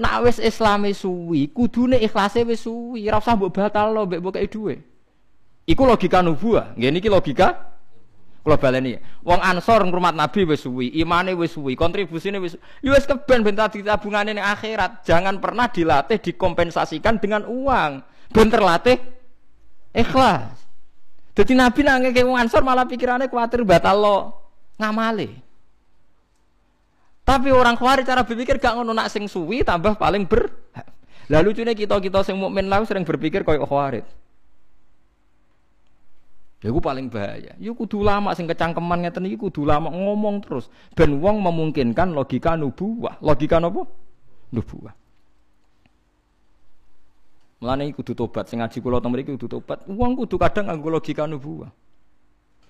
Nak wis Islame suwi, kudune ikhlase wis suwi, ora usah mbok batalno mbek mbok dhuwit. Iku logika nubuah. Nggih niki logika kula baleni. Wong Ansor ngrumat Nabi wis suwi, imane wis suwi, kontribusine wis ya wis keben ben tadi tabungane ning akhirat. Jangan pernah dilatih dikompensasikan dengan uang. Ben terlatih ikhlas. Jadi Nabi nangke wong Ansor malah pikirannya kuatir batal lo ngamale. Tapi orang khawarij cara berpikir gak ngono nak sing suwi tambah paling ber. Lalu lucunya kita-kita sing mukmin lah sering berpikir koyo khawarij. Ya gue paling bahaya. Ya kudu lama sing kecangkeman ngeten iki kudu lama ngomong terus ben wong memungkinkan logika nubuwah. Logika napa? Nubuwah. Mulane iki kudu tobat sing ngaji kula teng mriki kudu tobat. Wong kudu kadang nganggo logika nubuwah.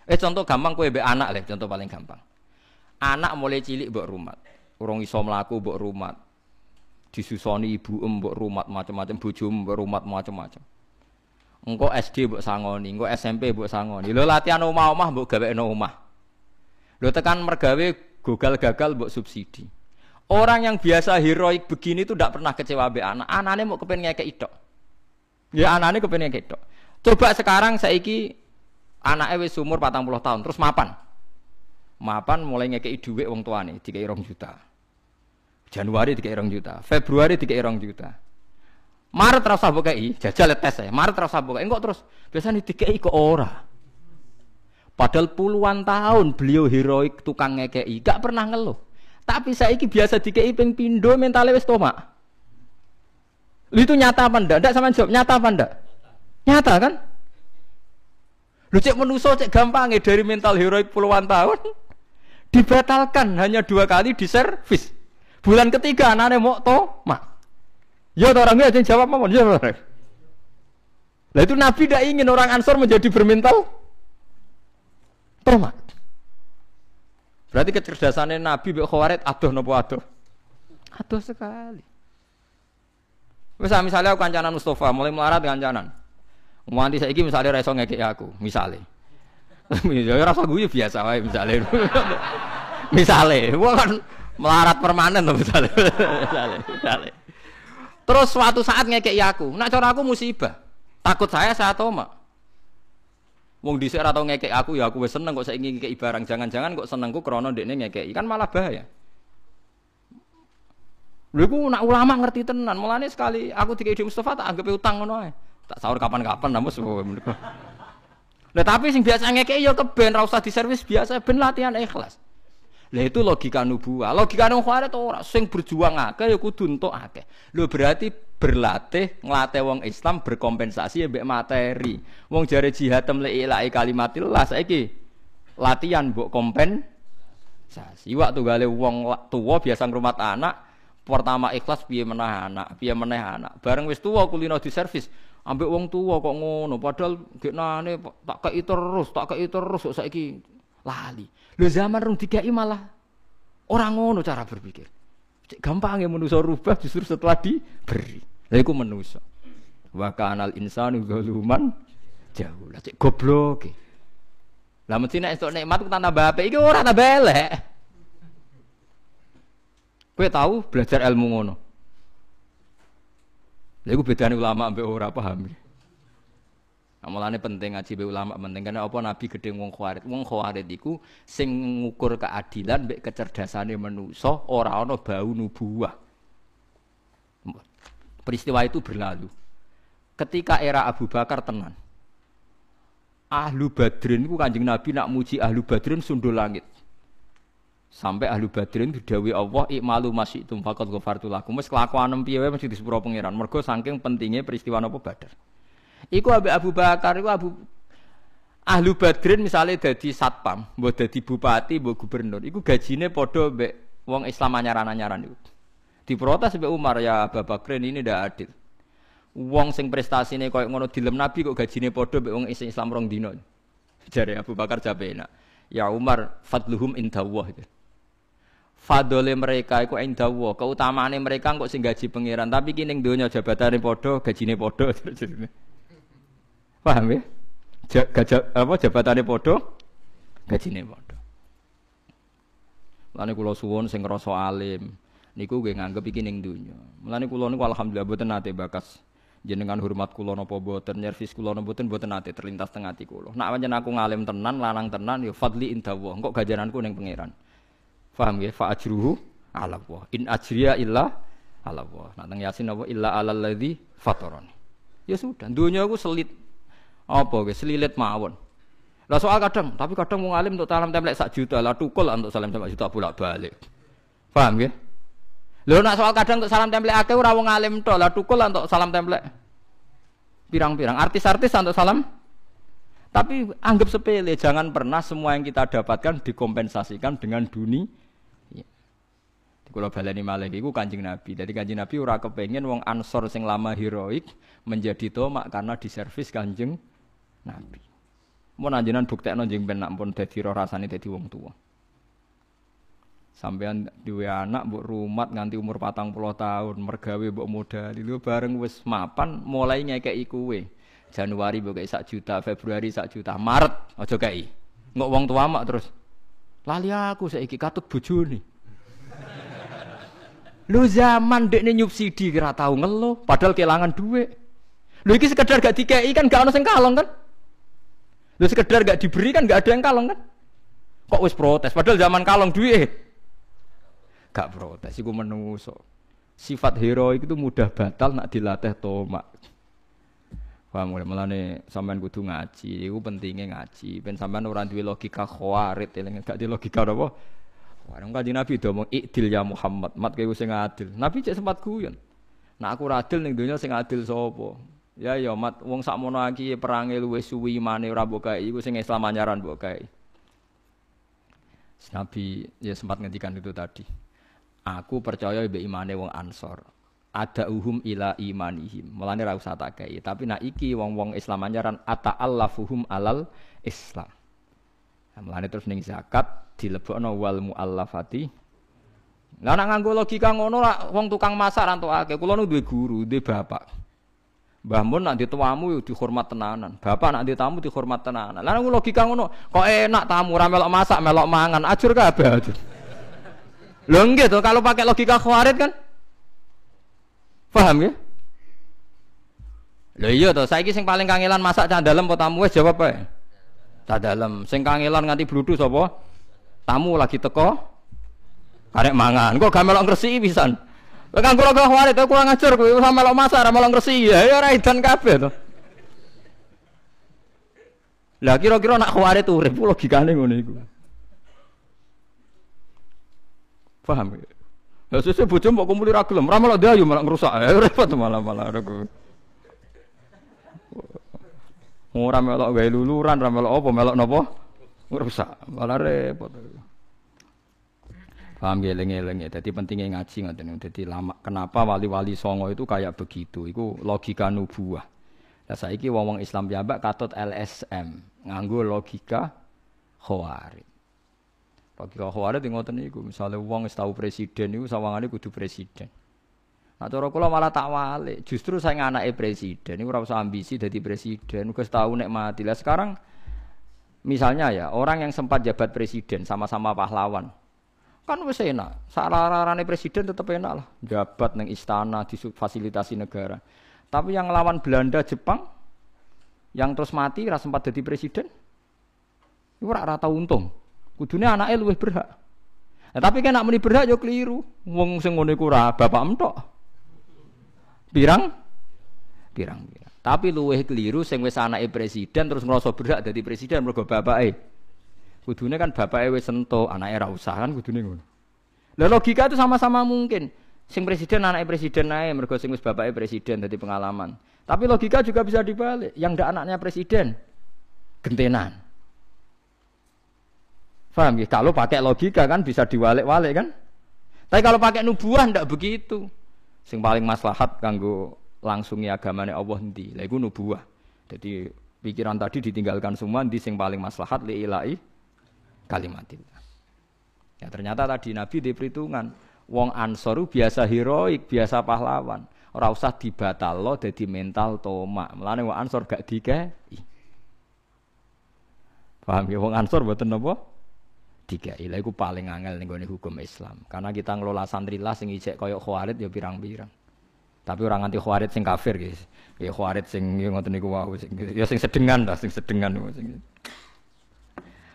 Eh contoh gampang kowe mbek anak le, contoh paling gampang. Anak mulai cilik mbok rumat. Urung iso mlaku mbok rumat. Disusoni ibu mbok rumat macam-macam bojo mbok rumat macam-macam. Engko SD mbok sangoni, engko SMP mbok sangoni. Lho latihan omah-omah mbok gawekno omah. Lho tekan mergawe gagal gagal mbok subsidi. Orang yang biasa heroik begini itu tidak pernah kecewa be anak. Anaknya mau kepengen ngekek itu. Ya anaknya kepengen ngekek itu. Coba sekarang saiki anaknya wis umur 40 tahun terus mapan. Mapan mulai ngekek duit wong tuane dikai 2 juta. Januari dikai 2 juta, Februari dikai 2 juta. Maret rasa bukai, jajal tes saya. Maret rasa bukai, enggak terus. Biasanya dikai kok ora. Padahal puluhan tahun beliau heroik tukang ngekei, gak pernah ngeluh. Tapi saya ini biasa dikei ping pindo mentalnya wis tomak. Itu nyata apa ndak? Ndak sama jawab, nyata apa ndak? Nyata kan? Lu cek menuso cek gampang dari mental heroik puluhan tahun dibatalkan hanya dua kali di servis. Bulan ketiga anaknya mau to, mak. Ya orang nggak jawab apa? Ya orang. Nah itu Nabi tidak ingin orang Ansor menjadi bermental tomat. Berarti kecerdasannya Nabi Mbak Khawarid aduh nopo aduh. Aduh sekali. Misal misalnya aku kancanan Mustafa mulai melarat kancanan. Nganti saiki misalnya reso ngekek aku, misalnya. Ya rasa gue biasa wae misalnya. misalnya, gua kan melarat permanen tuh misalnya. Terus suatu saat ngekek aku, nak cara aku musibah. Takut saya saya toma. Wong dhisik ora tau ngekek aku ya aku wis seneng kok saiki ngekeki barang. Jangan-jangan kok senengku krana ndekne ngekeki. Kan malah bahaya. Lha iku nak ulama ngerti tenan. Mulane sekali aku dikei Mustafa tak anggap utang ngono ae. Tak sahur kapan-kapan namus. Lah tapi sing biasa ngekeki ya keben ra usah diservis biasa ben latihan ikhlas. Lah itu logika nubuah. Logika nang khawarit ora sing berjuang akeh ya kudu akeh. Lho berarti berlatih nglatih wong Islam berkompensasi ya mbek materi. Wong jare jihad temle ilahi kalimatillah saiki latihan mbok kompensasi. Waktu gale wong tuwa biasa ngrumat anak pertama ikhlas piye menah anak, piye meneh anak. Bareng wis tuwa kulino di servis, ambek wong tuwa kok ngono padahal geknane tak kei terus, tak kei terus kok saiki lali. Lho zaman rung dikai malah orang ngono cara berpikir. Cek gampang ya manusia rubah justru setelah diberi. Lah iku manusia. Wa kanal insanu jauh. Lah cek goblok. Lah mesti nek esuk nikmat ku tambah apik iki ora tambah elek. Kowe tahu belajar ilmu ngono. Lha bedane ulama mbek ora paham. Amalane penting ngaji be ulama penting karena apa Nabi gede wong khawarit. Wong keadilan mbek kecerdasane manusa ora ana bau nubuah. Peristiwa itu berlalu. Ketika era Abu Bakar tenan. Ahlu Badrin ku Kanjeng Nabi nak muji Ahlu Badrin sundul langit. Sampai Ahlu Badrin didawi Allah ikmalu masih itu faqad ghafartu lakum. Wis kelakuan piye wae mesti disepuro pangeran. Mergo saking pentingnya peristiwa napa Badar. Iku Abu Abu Bakar, iku Abu Ahlu Badrin misalnya jadi satpam, buat jadi bupati, buat gubernur, iku gajinya podo be wong Islam anyaran-anyaran itu. Diprotes be Umar ya Abu Bakrin ini tidak adil. Wong sing prestasinya koyo ngono dilem Nabi kok gajine podo be wong Islam rong dino. Jare Abu Bakar jabe enak. Ya Umar fadluhum indallah itu. Fadole mereka iku indallah, keutamaane mereka kok sing gaji pangeran, tapi kini donya jabatane podo, gajine podo. Paham ya? Gajah apa jabatannya podo, gajine podo. Lane kula suwun sing ngrasa alim, niku gue nganggep iki ning donya. Mulane kula niku alhamdulillah mboten nate bakas jenengan hormat kula napa mboten nyervis kula napa mboten mboten nate terlintas teng ati kula. Nak pancen aku ngalim tenan, lanang tenan ya fadli indallah. Engko gajaranku ning pangeran. Paham nggih? Fa ajruhu ala Allah. In ajriya illa ala Allah. Nak teng Yasin apa illa alal ladzi fatarani. Ya sudah, dunia aku selit apa ge selilit mawon. Lah soal kadang, tapi kadang mau ngalim untuk salam template sak juta, lah tukul untuk salam template juta bolak-balik. Paham ya? Lho nak soal kadang untuk salam template akeh ora wong ngalim tok, lah tukul untuk salam template. Pirang-pirang artis-artis untuk salam tapi anggap sepele, jangan pernah semua yang kita dapatkan dikompensasikan dengan dunia. Kalau baleni malah iku Kanjeng Nabi. Jadi Kanjeng Nabi ora kepengen wong Ansor sing lama heroik menjadi tomak karena diservis Kanjeng Nabi. Mau nanjenan bukti jeng ben nak pun dadi rasane dadi wong tua. Sampean duwe anak mbok rumat nganti umur patang puluh tahun, mergawe mbok modal, lu bareng wis mapan mulai ngekeki kuwe. Januari mbok sak juta, Februari sak juta, Maret aja kei. Ngok wong tua mak terus. Lali aku saiki katut bojone. Lu zaman dekne nyubsidi kira tahu ngeluh, padahal kehilangan duit. Lu iki sekedar gak dikei kan gak ono sing kalong kan? Lu sekedar gak diberi kan gak ada yang kalong kan? Kok wis protes? Padahal zaman kalong duit. Gak protes, iku menungso. Sifat heroik itu mudah batal nak dilatih tomak. Mulai melane sampean kudu ngaji, iku pentingnya ngaji. Ben sampean ora duwe logika khawarit, eling gak di logika apa? Warung kanjeng Nabi do ngomong ikdil ya Muhammad, mat kowe sing adil. Nabi cek sempat guyon. Nah aku adil ning donya sing adil sapa? Ya ya mat wong sakmono iki perange luwih suwi mane ora mbok kae iku sing Islam anyaran mbok. Nabi ya sempat ngendikan itu tadi. Aku percaya be imane wong Ansor. Ada uhum ila imanihim. Mulane ra usah tak. Tapi nak iki wong-wong Islam anyaran ata allafuhum alal Islam. Mulane terus ning zakat dilebokno wal muallafati. Lah nak nganggo logika ngono lah wong tukang masak ra entuk Kula nu duwe guru, duwe bapak. Mbah Mun nak dituamu yo dihormat tenanan. Bapak nak ditamu dihormat tenanan. Lah logika ngono, kok enak tamu ora melok masak, melok mangan, ajur kabeh ajur. Lho nggih to kalau pakai logika khawarit kan? Paham ya? Lho iya to, saiki sing paling kangelan masak cah dalem apa tamu wis jawab ae. Cah dalem. Sing kangelan nganti bludhu sapa? Tamu lagi teko karek mangan. Kok gak melok ngresiki pisan? Kan kula kok warit kurang ajar kowe sama melok masak ora melok ngresi ya ya ora edan kabeh to. Lah kira-kira nak khawarit urip logikane ngono iku. Paham ya? Lah sesuk bojo mbok kumpuli ra gelem, ora melok dayu malah ngrusak. Ya repot malah malah Ora melok gawe luluran, ora melok apa, melok napa? Ngrusak. Malah repot. Paham ya eling-eling ya. Jadi pentingnya ngaji ngoten. Jadi lama kenapa wali-wali songo itu kayak begitu? Itu logika nubuah. Lah saiki wong-wong Islam piyambak katut LSM, nganggo logika khawarij. Logika khawarij ngoten niku, misale wong wis tau presiden niku sawangane kudu presiden. Nah cara kula malah tak walik, justru saya anake presiden ora usah ambisi dadi presiden, wis tau nek mati. Lah sekarang misalnya ya, orang yang sempat jabat presiden sama-sama pahlawan, Kan wis enak. Sararane presiden tetap enak lah. Jabat neng istana difasilitasi negara. Tapi yang lawan Belanda, Jepang yang terus mati rasa sempat jadi presiden. Iku ora tau untung. Kudune anaknya luwih berhak. Nah, tapi kan nak muni berhak yo keliru. Wong sing ora bapak entok. Pirang? Pirang, pirang. Tapi luwih keliru sing wis anake presiden terus ngrasa berhak dadi presiden mergo bapake Kudune kan bapak wis sento, anake ra usah kan kudune ngono. Lah logika itu sama-sama mungkin. Sing presiden anaknya presiden ae mergo sing wis bapake presiden dadi pengalaman. Tapi logika juga bisa dibalik. Yang ndak anaknya presiden gentenan. Faham ya? Kalau pakai logika kan bisa diwalik-walik kan? Tapi kalau pakai nubuah ndak begitu. Sing paling maslahat kanggo langsungi agamane Allah endi? Lah iku nubuah. Jadi pikiran tadi ditinggalkan semua di sing paling maslahat li ilahi kalimatillah. Ya ternyata tadi Nabi di perhitungan wong Ansoru biasa heroik, biasa pahlawan. Ora usah dibatalo dadi mental tomak. Mulane wong Ansor gak dikei. Paham ya wong Ansor mboten napa? dikai paling angel ning hukum Islam. Karena kita ngelola santri lah sing isek koyo khawarid ya pirang-pirang. Tapi orang anti khawarid sing kafir guys. Ya khawarid sing ya ngoten niku sing gitu. ya sing sedengan lah sing sedengan. Gitu.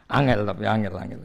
Angel tapi angel. angel.